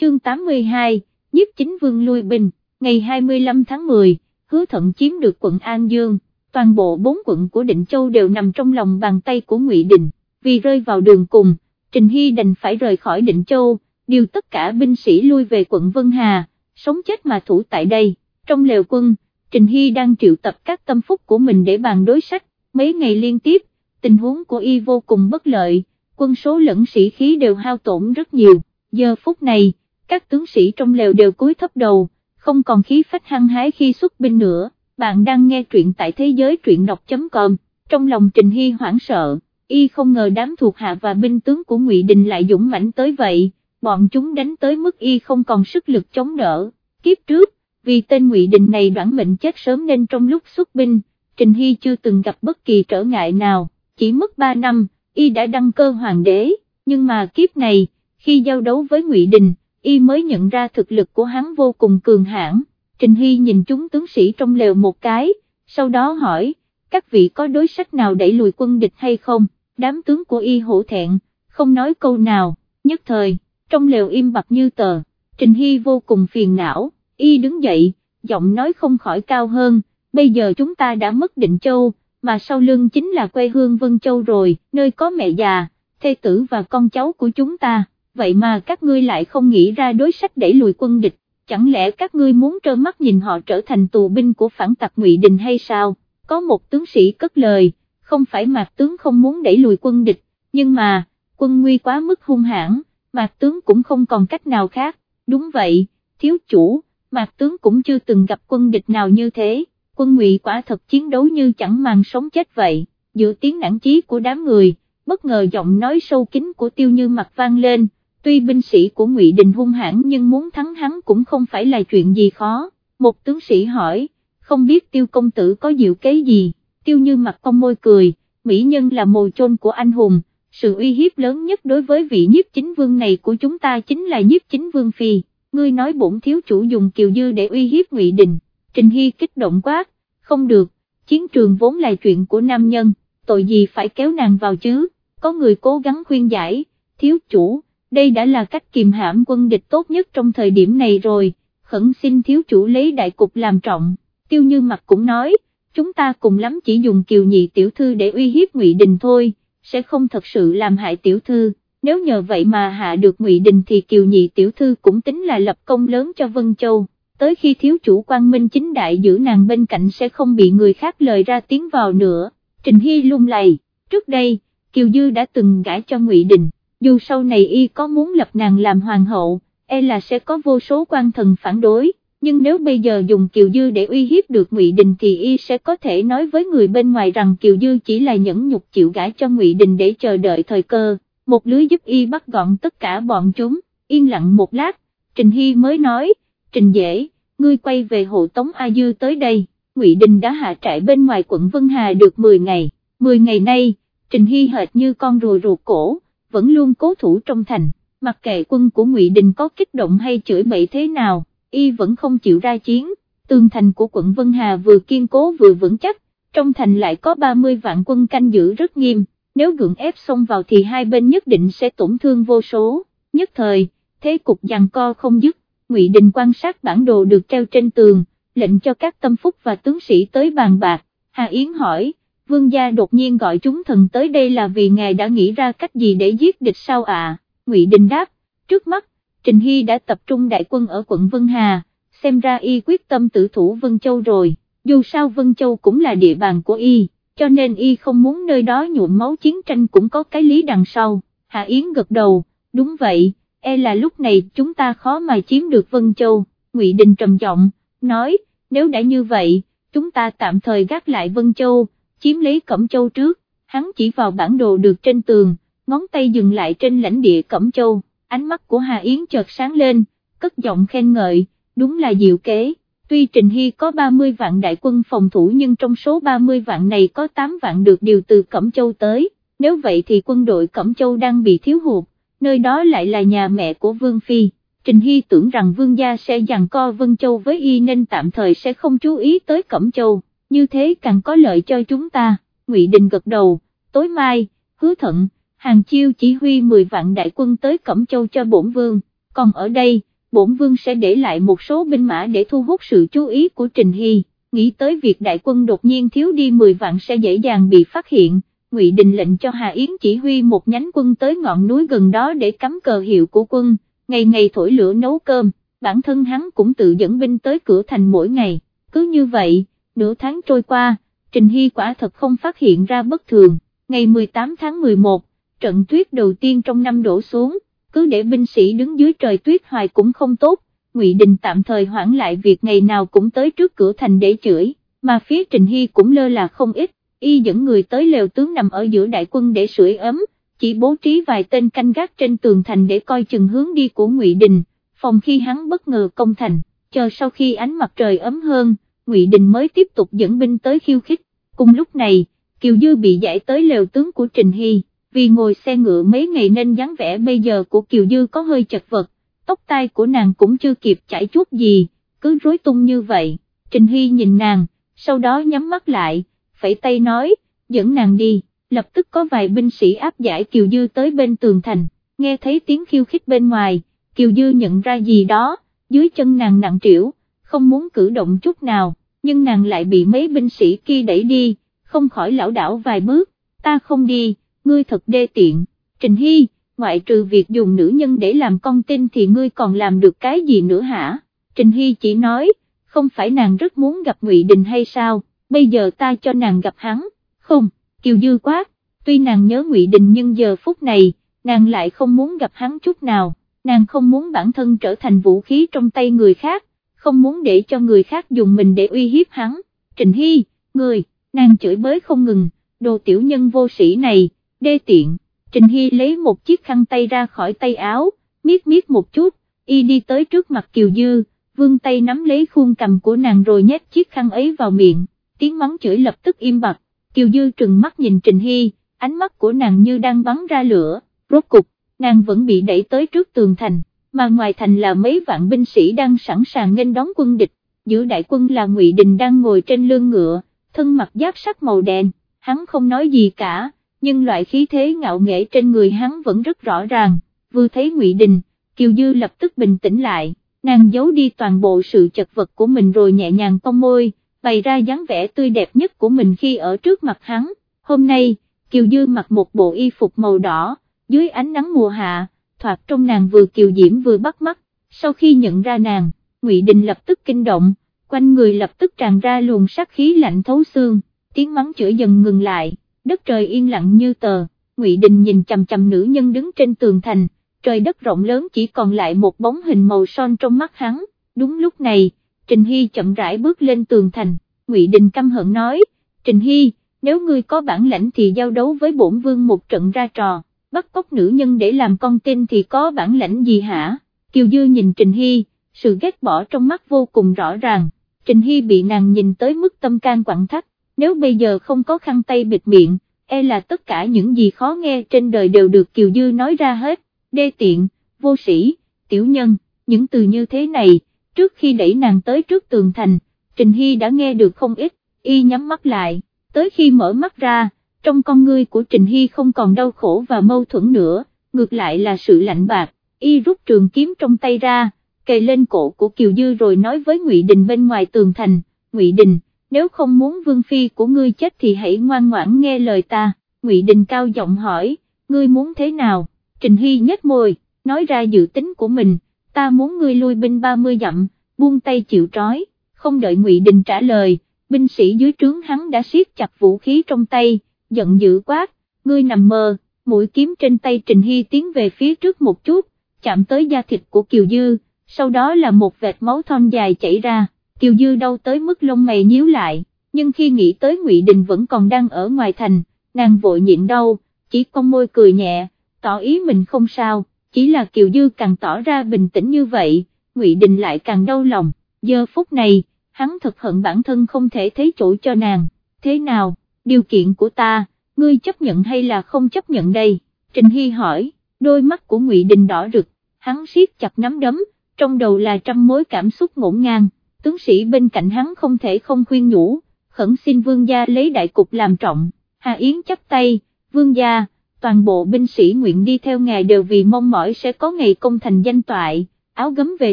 chương 82, nhiếp chính vương lui binh, ngày 25 tháng 10, hứa thận chiếm được quận An Dương, toàn bộ bốn quận của Định Châu đều nằm trong lòng bàn tay của Ngụy Đình, vì rơi vào đường cùng, Trình Hy đành phải rời khỏi Định Châu, điều tất cả binh sĩ lui về quận Vân Hà, sống chết mà thủ tại đây, trong lều quân, Trình Hy đang triệu tập các tâm phúc của mình để bàn đối sách, mấy ngày liên tiếp, tình huống của y vô cùng bất lợi, quân số lẫn sĩ khí đều hao tổn rất nhiều, giờ phút này, các tướng sĩ trong lều đều cúi thấp đầu, không còn khí phách hăng hái khi xuất binh nữa, bạn đang nghe truyện tại thế giới truyện đọc.com, trong lòng Trình Hy hoảng sợ, y không ngờ đám thuộc hạ và binh tướng của Ngụy Đình lại dũng mãnh tới vậy, bọn chúng đánh tới mức y không còn sức lực chống đỡ, kiếp trước, vì tên Ngụy Đình này đoản mệnh chết sớm nên trong lúc xuất binh, Trình Hy chưa từng gặp bất kỳ trở ngại nào, chỉ mất 3 năm, y đã đăng cơ hoàng đế, nhưng mà kiếp này, khi giao đấu với Ngụy Đình, y mới nhận ra thực lực của hắn vô cùng cường hãn. Trình Hy nhìn chúng tướng sĩ trong lều một cái, sau đó hỏi, các vị có đối sách nào đẩy lùi quân địch hay không, đám tướng của y hổ thẹn, không nói câu nào, nhất thời, trong lều im bặt như tờ, Trình Hy vô cùng phiền não, y đứng dậy, giọng nói không khỏi cao hơn, bây giờ chúng ta đã mất định châu, mà sau lưng chính là quê hương Vân Châu rồi, nơi có mẹ già, thê tử và con cháu của chúng ta, vậy mà các ngươi lại không nghĩ ra đối sách đẩy lùi quân địch, chẳng lẽ các ngươi muốn trơ mắt nhìn họ trở thành tù binh của phản tặc ngụy Đình hay sao, có một tướng sĩ cất lời, không phải mạc tướng không muốn đẩy lùi quân địch, nhưng mà, quân nguy quá mức hung hãn, mạc tướng cũng không còn cách nào khác, đúng vậy, thiếu chủ, mạc tướng cũng chưa từng gặp quân địch nào như thế. Quân ngụy quả thật chiến đấu như chẳng màng sống chết vậy, giữa tiếng nản chí của đám người, bất ngờ giọng nói sâu kín của tiêu như mặt vang lên, tuy binh sĩ của ngụy Đình hung hãn nhưng muốn thắng hắn cũng không phải là chuyện gì khó, một tướng sĩ hỏi, không biết tiêu công tử có diệu kế gì, tiêu như mặt cong môi cười, mỹ nhân là mồi chôn của anh hùng, sự uy hiếp lớn nhất đối với vị nhiếp chính vương này của chúng ta chính là nhiếp chính vương phi, ngươi nói bổn thiếu chủ dùng kiều dư để uy hiếp ngụy Đình. Trình Hy kích động quá, không được, chiến trường vốn là chuyện của nam nhân, tội gì phải kéo nàng vào chứ, có người cố gắng khuyên giải, thiếu chủ, đây đã là cách kiềm hãm quân địch tốt nhất trong thời điểm này rồi, khẩn xin thiếu chủ lấy đại cục làm trọng, tiêu như mặt cũng nói, chúng ta cùng lắm chỉ dùng kiều nhị tiểu thư để uy hiếp ngụy Đình thôi, sẽ không thật sự làm hại tiểu thư, nếu nhờ vậy mà hạ được ngụy Đình thì kiều nhị tiểu thư cũng tính là lập công lớn cho Vân Châu. Tới khi thiếu chủ quan minh chính đại giữ nàng bên cạnh sẽ không bị người khác lời ra tiếng vào nữa, Trình Hy lung lầy, trước đây, Kiều Dư đã từng gãi cho Ngụy Đình, dù sau này y có muốn lập nàng làm hoàng hậu, e là sẽ có vô số quan thần phản đối, nhưng nếu bây giờ dùng Kiều Dư để uy hiếp được Ngụy Đình thì y sẽ có thể nói với người bên ngoài rằng Kiều Dư chỉ là nhẫn nhục chịu gãi cho Ngụy Đình để chờ đợi thời cơ, một lưới giúp y bắt gọn tất cả bọn chúng, yên lặng một lát, Trình Hy mới nói, Trình Dễ, ngươi quay về hộ tống A Dư tới đây, Ngụy Đình đã hạ trại bên ngoài quận Vân Hà được 10 ngày, 10 ngày nay, Trình Hy hệt như con rùa ruột cổ, vẫn luôn cố thủ trong thành, mặc kệ quân của Ngụy Đình có kích động hay chửi bậy thế nào, y vẫn không chịu ra chiến, tường thành của quận Vân Hà vừa kiên cố vừa vững chắc, trong thành lại có 30 vạn quân canh giữ rất nghiêm, nếu gượng ép xông vào thì hai bên nhất định sẽ tổn thương vô số, nhất thời, thế cục giằng co không dứt. Ngụy Đình quan sát bản đồ được treo trên tường, lệnh cho các tâm phúc và tướng sĩ tới bàn bạc, Hà Yến hỏi, vương gia đột nhiên gọi chúng thần tới đây là vì ngài đã nghĩ ra cách gì để giết địch sao ạ, Ngụy Đình đáp, trước mắt, Trình Hy đã tập trung đại quân ở quận Vân Hà, xem ra y quyết tâm tử thủ Vân Châu rồi, dù sao Vân Châu cũng là địa bàn của y, cho nên y không muốn nơi đó nhuộm máu chiến tranh cũng có cái lý đằng sau, Hạ Yến gật đầu, đúng vậy e là lúc này chúng ta khó mà chiếm được Vân Châu, Ngụy Đình trầm giọng, nói, nếu đã như vậy, chúng ta tạm thời gác lại Vân Châu, chiếm lấy Cẩm Châu trước, hắn chỉ vào bản đồ được trên tường, ngón tay dừng lại trên lãnh địa Cẩm Châu, ánh mắt của Hà Yến chợt sáng lên, cất giọng khen ngợi, đúng là diệu kế. Tuy Trình Hy có 30 vạn đại quân phòng thủ nhưng trong số 30 vạn này có 8 vạn được điều từ Cẩm Châu tới, nếu vậy thì quân đội Cẩm Châu đang bị thiếu hụt, nơi đó lại là nhà mẹ của Vương Phi. Trình Hy tưởng rằng Vương gia sẽ giằng co Vân Châu với y nên tạm thời sẽ không chú ý tới Cẩm Châu, như thế càng có lợi cho chúng ta, Ngụy Đình gật đầu, tối mai, hứa thận, hàng chiêu chỉ huy 10 vạn đại quân tới Cẩm Châu cho bổn vương, còn ở đây, bổn vương sẽ để lại một số binh mã để thu hút sự chú ý của Trình Hy, nghĩ tới việc đại quân đột nhiên thiếu đi 10 vạn sẽ dễ dàng bị phát hiện, Ngụy Đình lệnh cho Hà Yến chỉ huy một nhánh quân tới ngọn núi gần đó để cắm cờ hiệu của quân, ngày ngày thổi lửa nấu cơm, bản thân hắn cũng tự dẫn binh tới cửa thành mỗi ngày, cứ như vậy, nửa tháng trôi qua, Trình Hy quả thật không phát hiện ra bất thường, ngày 18 tháng 11, trận tuyết đầu tiên trong năm đổ xuống, cứ để binh sĩ đứng dưới trời tuyết hoài cũng không tốt, Ngụy Đình tạm thời hoãn lại việc ngày nào cũng tới trước cửa thành để chửi, mà phía Trình Hy cũng lơ là không ít, y dẫn người tới lều tướng nằm ở giữa đại quân để sưởi ấm, chỉ bố trí vài tên canh gác trên tường thành để coi chừng hướng đi của Ngụy Đình, phòng khi hắn bất ngờ công thành, chờ sau khi ánh mặt trời ấm hơn, Ngụy Đình mới tiếp tục dẫn binh tới khiêu khích, cùng lúc này, Kiều Dư bị giải tới lều tướng của Trình Hy, vì ngồi xe ngựa mấy ngày nên dáng vẻ bây giờ của Kiều Dư có hơi chật vật, tóc tai của nàng cũng chưa kịp chảy chút gì, cứ rối tung như vậy, Trình Hy nhìn nàng, sau đó nhắm mắt lại, phẩy tay nói, dẫn nàng đi, lập tức có vài binh sĩ áp giải Kiều Dư tới bên tường thành, nghe thấy tiếng khiêu khích bên ngoài, Kiều Dư nhận ra gì đó, dưới chân nàng nặng trĩu, không muốn cử động chút nào, nhưng nàng lại bị mấy binh sĩ kia đẩy đi, không khỏi lão đảo vài bước, ta không đi, ngươi thật đê tiện, Trình Hy, ngoại trừ việc dùng nữ nhân để làm con tin thì ngươi còn làm được cái gì nữa hả, Trình Hy chỉ nói, không phải nàng rất muốn gặp Ngụy Đình hay sao, bây giờ ta cho nàng gặp hắn, không, Kiều Dư quát, tuy nàng nhớ Ngụy Đình nhưng giờ phút này, nàng lại không muốn gặp hắn chút nào, nàng không muốn bản thân trở thành vũ khí trong tay người khác, không muốn để cho người khác dùng mình để uy hiếp hắn, Trình Hy, người, nàng chửi bới không ngừng, đồ tiểu nhân vô sĩ này, đê tiện, Trình Hy lấy một chiếc khăn tay ra khỏi tay áo, miết miết một chút, y đi tới trước mặt Kiều Dư, vương tay nắm lấy khuôn cầm của nàng rồi nhét chiếc khăn ấy vào miệng, tiếng mắng chửi lập tức im bặt, Kiều Dư trừng mắt nhìn Trình Hy, ánh mắt của nàng như đang bắn ra lửa, rốt cục, nàng vẫn bị đẩy tới trước tường thành, mà ngoài thành là mấy vạn binh sĩ đang sẵn sàng nghênh đón quân địch, giữa đại quân là Ngụy Đình đang ngồi trên lưng ngựa, thân mặc giáp sắt màu đen, hắn không nói gì cả, nhưng loại khí thế ngạo nghễ trên người hắn vẫn rất rõ ràng, vừa thấy Ngụy Đình, Kiều Dư lập tức bình tĩnh lại, nàng giấu đi toàn bộ sự chật vật của mình rồi nhẹ nhàng cong môi, bày ra dáng vẻ tươi đẹp nhất của mình khi ở trước mặt hắn, hôm nay, Kiều Dư mặc một bộ y phục màu đỏ, dưới ánh nắng mùa hạ, thoạt trong nàng vừa kiều diễm vừa bắt mắt, sau khi nhận ra nàng, Ngụy Đình lập tức kinh động, quanh người lập tức tràn ra luồng sát khí lạnh thấu xương, tiếng mắng chửi dần ngừng lại, đất trời yên lặng như tờ, Ngụy Đình nhìn chằm chằm nữ nhân đứng trên tường thành, trời đất rộng lớn chỉ còn lại một bóng hình màu son trong mắt hắn, đúng lúc này, Trình Hy chậm rãi bước lên tường thành, Ngụy Đình căm hận nói, Trình Hy, nếu ngươi có bản lãnh thì giao đấu với bổn vương một trận ra trò, bắt cóc nữ nhân để làm con tin thì có bản lãnh gì hả, Kiều Dư nhìn Trình Hy, sự ghét bỏ trong mắt vô cùng rõ ràng, Trình Hy bị nàng nhìn tới mức tâm can quặn thắt, nếu bây giờ không có khăn tay bịt miệng, e là tất cả những gì khó nghe trên đời đều được Kiều Dư nói ra hết, đê tiện, vô sĩ, tiểu nhân, những từ như thế này, trước khi đẩy nàng tới trước tường thành, Trình Hy đã nghe được không ít, y nhắm mắt lại, tới khi mở mắt ra, trong con ngươi của Trình Hy không còn đau khổ và mâu thuẫn nữa, ngược lại là sự lạnh bạc, y rút trường kiếm trong tay ra, kề lên cổ của Kiều Dư rồi nói với Ngụy Đình bên ngoài tường thành, Ngụy Đình, nếu không muốn vương phi của ngươi chết thì hãy ngoan ngoãn nghe lời ta, Ngụy Đình cao giọng hỏi, ngươi muốn thế nào, Trình Hy nhếch môi, nói ra dự tính của mình, ta muốn ngươi lui binh 30 dặm, buông tay chịu trói, không đợi Ngụy Đình trả lời, binh sĩ dưới trướng hắn đã siết chặt vũ khí trong tay, giận dữ quát, ngươi nằm mơ, mũi kiếm trên tay Trình Hy tiến về phía trước một chút, chạm tới da thịt của Kiều Dư, sau đó là một vệt máu thon dài chảy ra, Kiều Dư đau tới mức lông mày nhíu lại, nhưng khi nghĩ tới Ngụy Đình vẫn còn đang ở ngoài thành, nàng vội nhịn đau, chỉ con môi cười nhẹ, tỏ ý mình không sao, chỉ là Kiều Dư càng tỏ ra bình tĩnh như vậy, Ngụy Đình lại càng đau lòng, giờ phút này, hắn thật hận bản thân không thể thấy chỗ cho nàng, thế nào, điều kiện của ta, ngươi chấp nhận hay là không chấp nhận đây, Trình Hy hỏi, đôi mắt của Ngụy Đình đỏ rực, hắn siết chặt nắm đấm, trong đầu là trăm mối cảm xúc ngổn ngang, tướng sĩ bên cạnh hắn không thể không khuyên nhủ, khẩn xin vương gia lấy đại cục làm trọng, Hà Yến chắp tay, vương gia, toàn bộ binh sĩ nguyện đi theo ngài đều vì mong mỏi sẽ có ngày công thành danh toại, áo gấm về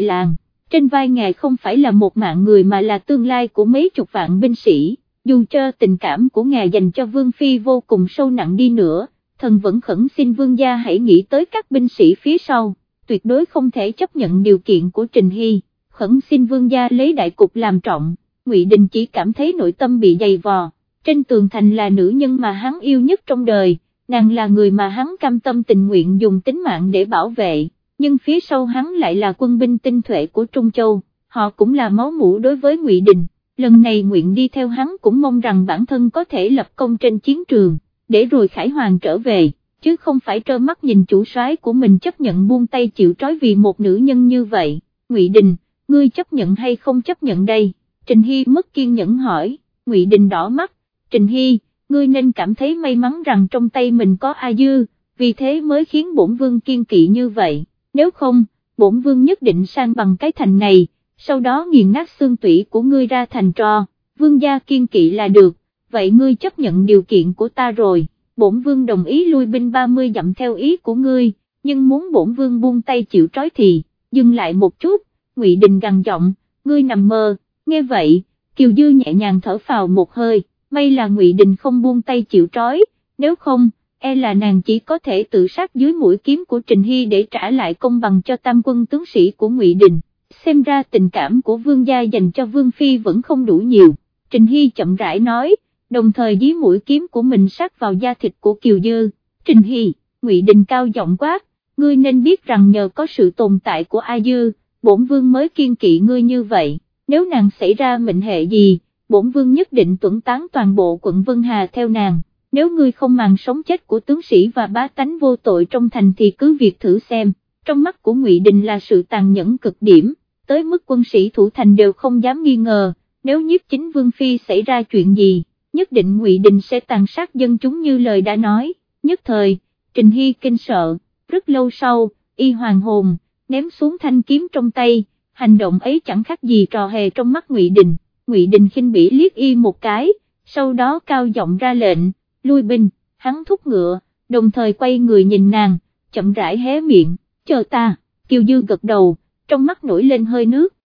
làng, trên vai ngài không phải là một mạng người mà là tương lai của mấy chục vạn binh sĩ, dù cho tình cảm của ngài dành cho Vương Phi vô cùng sâu nặng đi nữa, thần vẫn khẩn xin Vương gia hãy nghĩ tới các binh sĩ phía sau, tuyệt đối không thể chấp nhận điều kiện của Trình Hy, khẩn xin Vương gia lấy đại cục làm trọng, Ngụy Đình chỉ cảm thấy nội tâm bị dày vò, trên tường thành là nữ nhân mà hắn yêu nhất trong đời nàng là người mà hắn cam tâm tình nguyện dùng tính mạng để bảo vệ, nhưng phía sau hắn lại là quân binh tinh thuệ của Trung Châu, họ cũng là máu mũ đối với Ngụy Đình, lần này nguyện đi theo hắn cũng mong rằng bản thân có thể lập công trên chiến trường, để rồi Khải Hoàng trở về, chứ không phải trơ mắt nhìn chủ soái của mình chấp nhận buông tay chịu trói vì một nữ nhân như vậy, Ngụy Đình, ngươi chấp nhận hay không chấp nhận đây, Trình Hy mất kiên nhẫn hỏi, Ngụy Đình đỏ mắt, Trình Hy, ngươi nên cảm thấy may mắn rằng trong tay mình có A Dư, vì thế mới khiến bổn vương kiên kỵ như vậy, nếu không, bổn vương nhất định sang bằng cái thành này, sau đó nghiền nát xương tủy của ngươi ra thành trò, vương gia kiên kỵ là được, vậy ngươi chấp nhận điều kiện của ta rồi, bổn vương đồng ý lui binh 30 dặm theo ý của ngươi, nhưng muốn bổn vương buông tay chịu trói thì, dừng lại một chút, Ngụy Đình gằn giọng, ngươi nằm mơ, nghe vậy, Kiều Dư nhẹ nhàng thở phào một hơi may là Ngụy Đình không buông tay chịu trói, nếu không, e là nàng chỉ có thể tự sát dưới mũi kiếm của Trình Hy để trả lại công bằng cho tam quân tướng sĩ của Ngụy Đình, xem ra tình cảm của vương gia dành cho vương phi vẫn không đủ nhiều, Trình Hy chậm rãi nói, đồng thời dí mũi kiếm của mình sát vào da thịt của Kiều Dư, Trình Hy, Ngụy Đình cao giọng quát, ngươi nên biết rằng nhờ có sự tồn tại của A Dư, bổn vương mới kiên kỵ ngươi như vậy, nếu nàng xảy ra mệnh hệ gì, bổn vương nhất định tuẩn tán toàn bộ quận Vân Hà theo nàng, nếu ngươi không màng sống chết của tướng sĩ và bá tánh vô tội trong thành thì cứ việc thử xem, trong mắt của Ngụy Đình là sự tàn nhẫn cực điểm, tới mức quân sĩ thủ thành đều không dám nghi ngờ, nếu nhiếp chính Vương Phi xảy ra chuyện gì, nhất định Ngụy Đình sẽ tàn sát dân chúng như lời đã nói, nhất thời, Trình Hy kinh sợ, rất lâu sau, y hoàng hồn, ném xuống thanh kiếm trong tay, hành động ấy chẳng khác gì trò hề trong mắt Ngụy Đình. Ngụy Đình khinh bỉ liếc y một cái, sau đó cao giọng ra lệnh, lui binh, hắn thúc ngựa, đồng thời quay người nhìn nàng, chậm rãi hé miệng, chờ ta, Kiều Dư gật đầu, trong mắt nổi lên hơi nước,